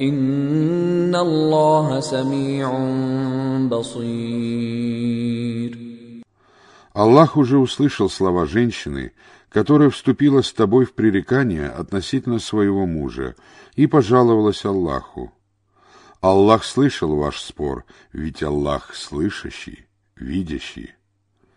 ان الله سميع بصير Аллах уже услышал слова женщины, которая вступила с тобой в пререкание относительно своего мужа и пожаловалась Аллаху. Аллах слышал ваш спор, ведь Аллах слышащий, видящий.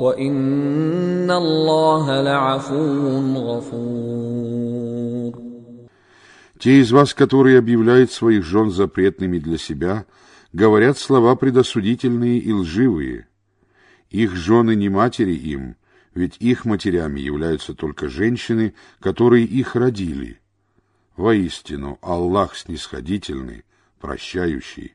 وان الله لعفو غفور Те из вас, которые объявляют своих жен запретными для себя, говорят слова предосудительные и лживые. Их жены не матери им, ведь их матерями являются только женщины, которые их родили. Воистину, Аллах снисходительный, прощающий.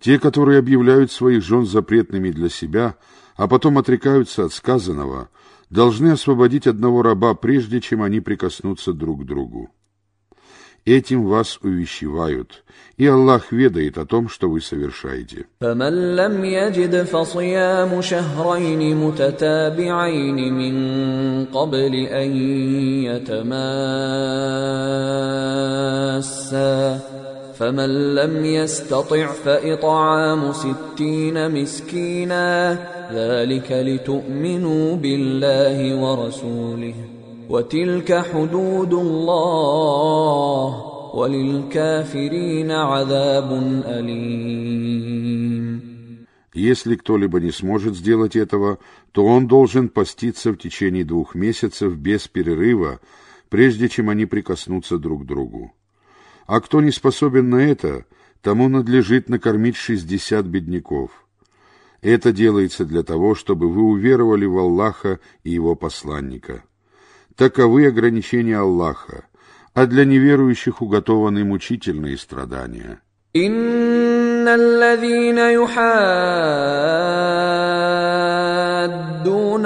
Те, которые объявляют своих жен запретными для себя, а потом отрекаются от сказанного, должны освободить одного раба, прежде чем они прикоснутся друг к другу. Этим вас увещевают, и Аллах ведает о том, что вы совершаете. فمن فمن لم يستطع فإطعام ستين مسكينا ذلك لتؤمنوا بالله ورسوله وتلك حدود الله وللكافرين عذاب أليم Если кто-либо не сможет сделать этого, то он должен поститься в течение двух месяцев без перерыва, прежде чем они прикоснутся друг к другу. А кто не способен на это, тому надлежит накормить шестьдесят бедняков. Это делается для того, чтобы вы уверовали в Аллаха и Его посланника. Таковы ограничения Аллаха, а для неверующих уготованы мучительные страдания. إن الذين يحادون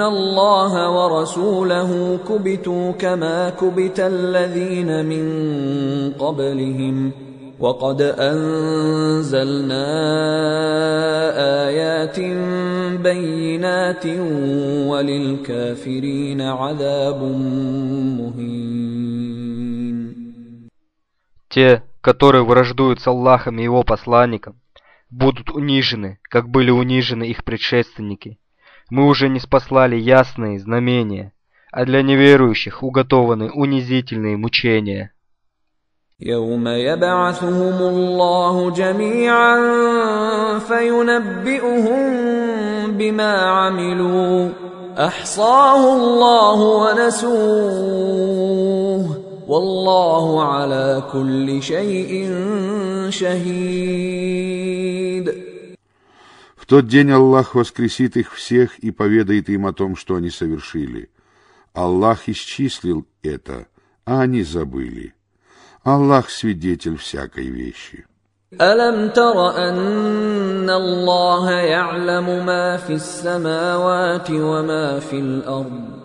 الله ورسوله كبتوا كما كبت الذين من قبلهم وقد أنزلنا آيات بينات وللكافرين عذاب مهين Те, которые враждуют с Аллахом и Его посланником, будут унижены, как были унижены их предшественники. Мы уже не спаслали ясные знамения, а для неверующих уготованы унизительные мучения. يوم يبعثهم الله جميعا فينبئهم بما عملوا احصاه الله ونسوه والله على كل شيء شهيد В тот день Аллах воскресит их всех и поведает им о том, что они совершили. Аллах исчислил это, а они забыли. Аллах свидетель всякой вещи. ألم تر أن الله يعلم ما في السماوات وما في الأرض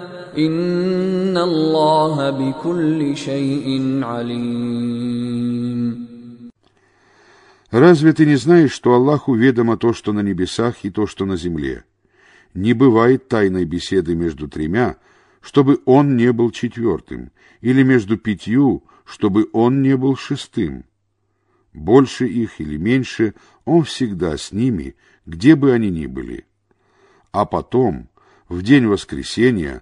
Инна Аллаха бикулли шейин алим. Разве ты не знаешь, что Аллаху ведомо то, что на небесах и то, что на земле? Не бывает тайной беседы между тремя, чтобы он не был четвертым, или между пятью, чтобы он не был шестым. Больше их или меньше, он всегда с ними, где бы они ни были. А потом, в день воскресения,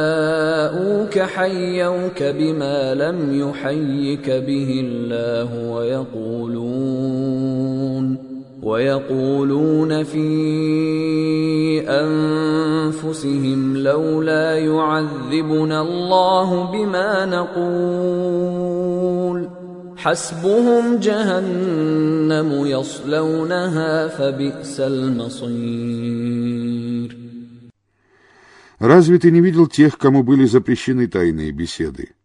جاءوك حيوك بما لم يحيك به الله ويقولون ويقولون في أنفسهم لولا يعذبنا الله بما نقول. حسبهم جهنم يصلونها فبئس المصير. Разве ты не видел тех, кому были запрещены тайные беседы?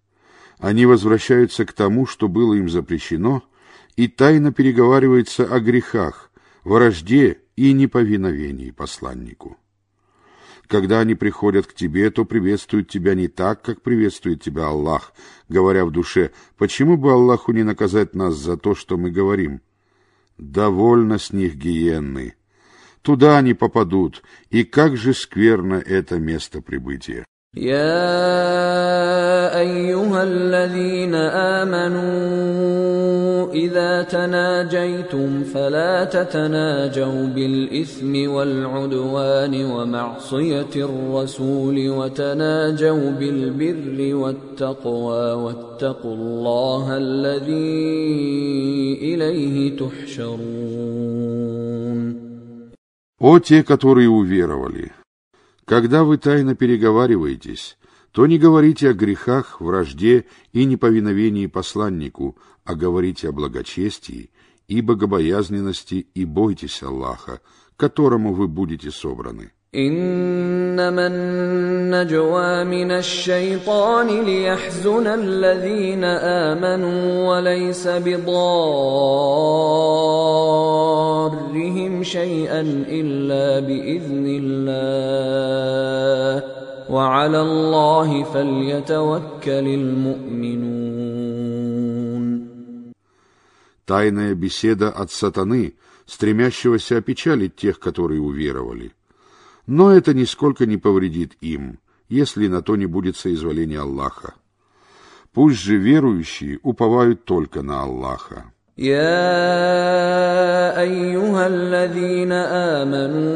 Они возвращаются к тому, что было им запрещено, и тайно переговариваются о грехах, вражде и неповиновении посланнику. Когда они приходят к тебе, то приветствуют тебя не так, как приветствует тебя Аллах, говоря в душе, почему бы Аллаху не наказать нас за то, что мы говорим? Довольно с них гиенны. Туда они попадут, и как же скверно это место прибытия. يا ايها الذين امنوا اذا تناجيتم فلا تتناجوا بالاثم والعدوان ومعصيه الرسول وتناجوا بالبر والتقوى واتقوا الله الذي اليه تحشرون О те, которые уверовали, Когда вы тайно переговариваетесь, то не говорите о грехах, вражде и неповиновении посланнику, а говорите о благочестии и богобоязненности и бойтесь Аллаха, которому вы будете собраны. انما النجوى من الشيطان ليحزن الذين امنوا وليس بضارهم شيئا الا باذن الله وعلى الله فليتوكل المؤمنون Тайная беседа от сатаны, стремящегося опечалить тех, которые уверовали. Но это нисколько не повредит им, если на то не будет соизволения Аллаха. Пусть же верующие уповают только на Аллаха. يا ايها الذين امنوا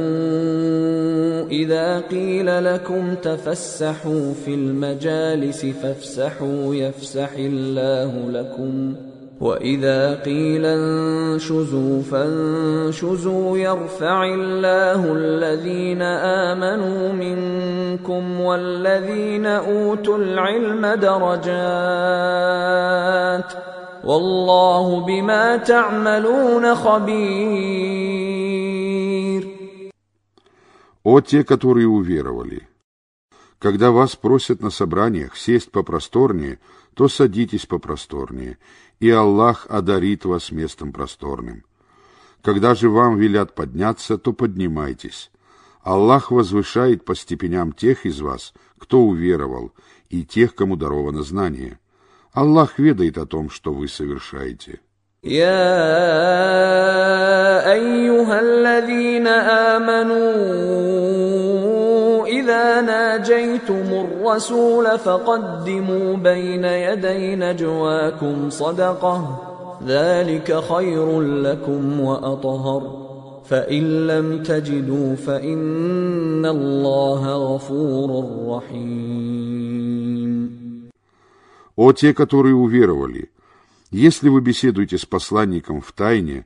اذا قيل لكم تفسحوا في المجالس فافسحوا يفسح الله لكم واذا قيل انشزوا فانشزوا يرفع الله الذين امنوا منكم والذين اوتوا العلم درجات والله بما تعملون خبير О те, которые уверовали! Когда вас просят на собраниях сесть попросторнее, то садитесь попросторнее, и Аллах одарит вас местом просторным. Когда же вам велят подняться, то поднимайтесь. Аллах возвышает по степеням тех из вас, кто уверовал, и тех, кому даровано знание. Аллах ведает о том, что вы совершаете. يا ايها الذين امنوا اذا ناجيتم الرسول فقدموا بين يدي نجواكم صدقه ذلك خير لكم وأطهر فإن لم تجدوا فإن الله غفور رحيم О те, которые уверовали, если вы беседуете с посланником в тайне,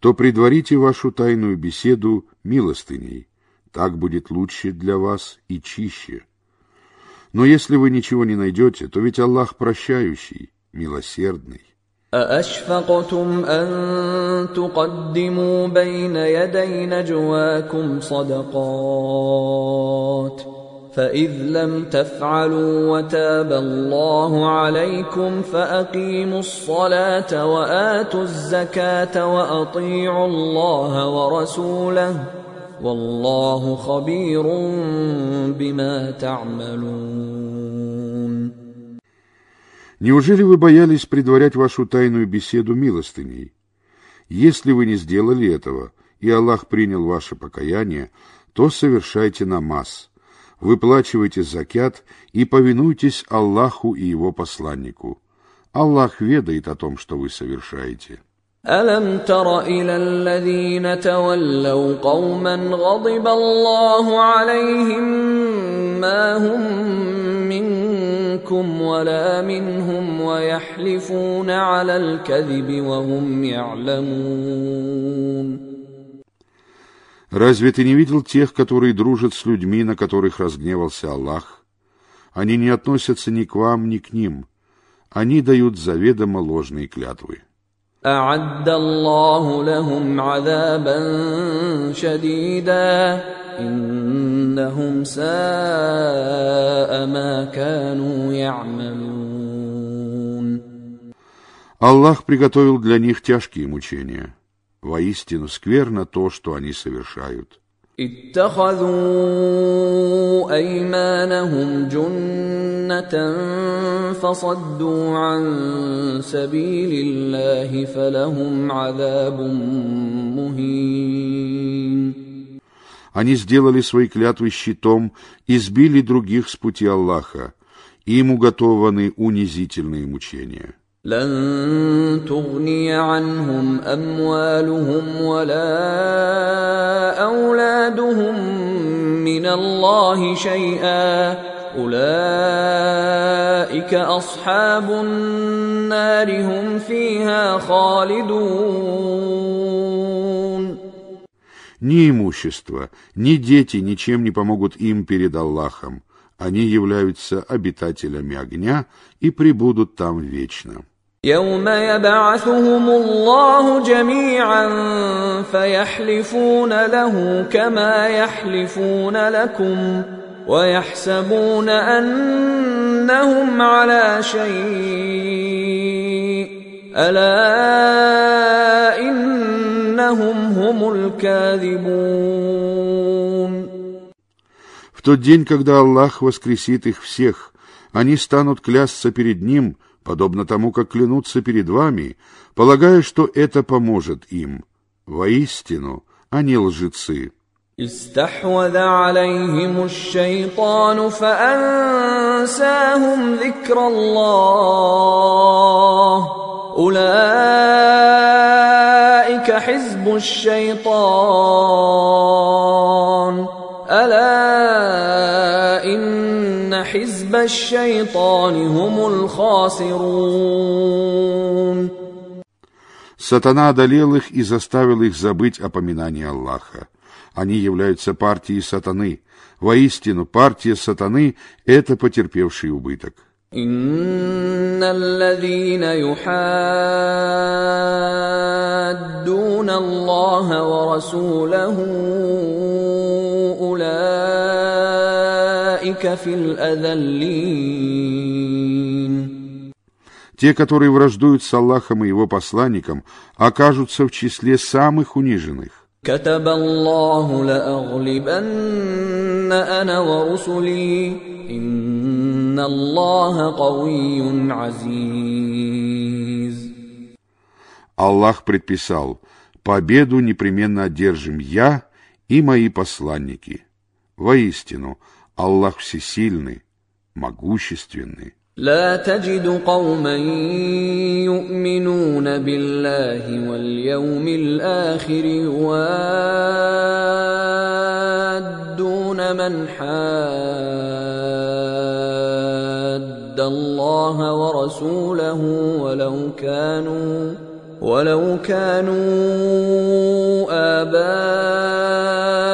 то предварите вашу тайную беседу милостыней. Так будет лучше для вас и чище. Но если вы ничего не найдете, то ведь Аллах прощающий, милосердный. أأشفقتم أن تقدموا بين يدي نجواكم صدقات فإذ لم تفعلوا وتاب الله عليكم فأقيموا الصلاة وآتوا الزكاة وأطيعوا الله ورسوله والله خبير بما تعملون Неужели вы боялись предварять вашу тайную беседу милостыней? Если вы не сделали этого, и Аллах принял ваше покаяние, то совершайте намаз, выплачивайте закят и повинуйтесь Аллаху и Его посланнику. Аллах ведает о том, что вы совершаете. ألم تر إلى الذين تولوا قوما غضب الله عليهم ما هم منكم ولا منهم ويحلفون على الكذب وهم يعلمون Разве ты не видел тех, которые дружат с людьми, на которых разгневался Аллах? Они не относятся ни к вам, ни к ним. Они дают заведомо ложные клятвы. أعد الله لهم عذابا شديدا إنهم ساء ما كانوا يعملون Аллах приготовил для них тяжкие мучения. Воистину скверно то, что они совершают. اتخذوا ايمانهم جنه فصدوا عن سبيل الله فلهم عذاب مهين Они сделали свои клятвы щитом и сбили других с пути Аллаха. Им уготованы унизительные мучения. لن تغني عنهم اموالهم ولا اولادهم من الله شيئا اولئك اصحاب النار هم فيها خالدون Ни имущество, ни дети ничем не помогут им перед Аллахом. Они являются обитателями огня и пребудут там вечно. يوم يبعثهم الله جميعا فيحلفون له كما يحلفون لكم ويحسبون انهم على شيء الا انهم هم الكاذبون В тот день, когда Аллах воскресит их всех, они станут клясться перед Ним, подобно тому, как клянутся перед вами, полагая, что это поможет им. Воистину, они лжецы. استحوذ عليهم الشيطان فانساهم ذكر الله اولئك حزب الشيطان حزب الشيطان هم الخاسرون Сатана одолел их и заставил их забыть о поминании Аллаха. Они являются партией сатаны. Воистину, партия сатаны — это потерпевший убыток. ان الذين يحادون الله ورسوله اولئك في الاذلين Те, которые враждуют с Аллахом и Его посланником, окажутся в числе самых униженных. كتب الله لاغلبن انا ورسلي ان الله قوي عزيز Аллах предписал, победу непременно одержим я и мои посланники. Воистину, Аллах всесильный, могущественный. لا تجد قوما يؤمنون بالله واليوم الاخر يوادون من حاد الله ورسوله ولو كانوا ولو كانوا آباءهم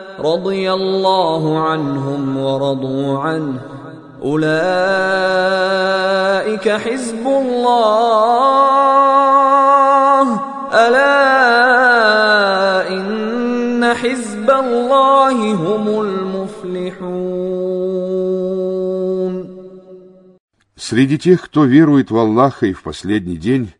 رضي الله عنهم ورضوا عنه اولئك حزب الله الا ان حزب الله هم المفلحون Среди тех, кто верует в Аллаха и в последний день,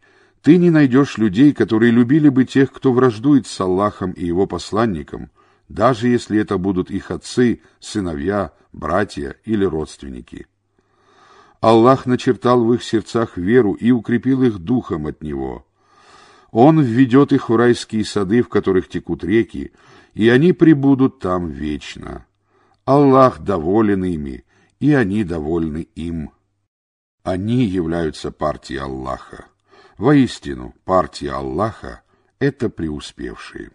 ты не найдешь людей, которые любили бы тех, кто враждует с Аллахом и его посланником, даже если это будут их отцы, сыновья, братья или родственники. Аллах начертал в их сердцах веру и укрепил их духом от Него. Он введет их в райские сады, в которых текут реки, и они пребудут там вечно. Аллах доволен ими, и они довольны им. Они являются партией Аллаха. Воистину, партия Аллаха — это преуспевшие.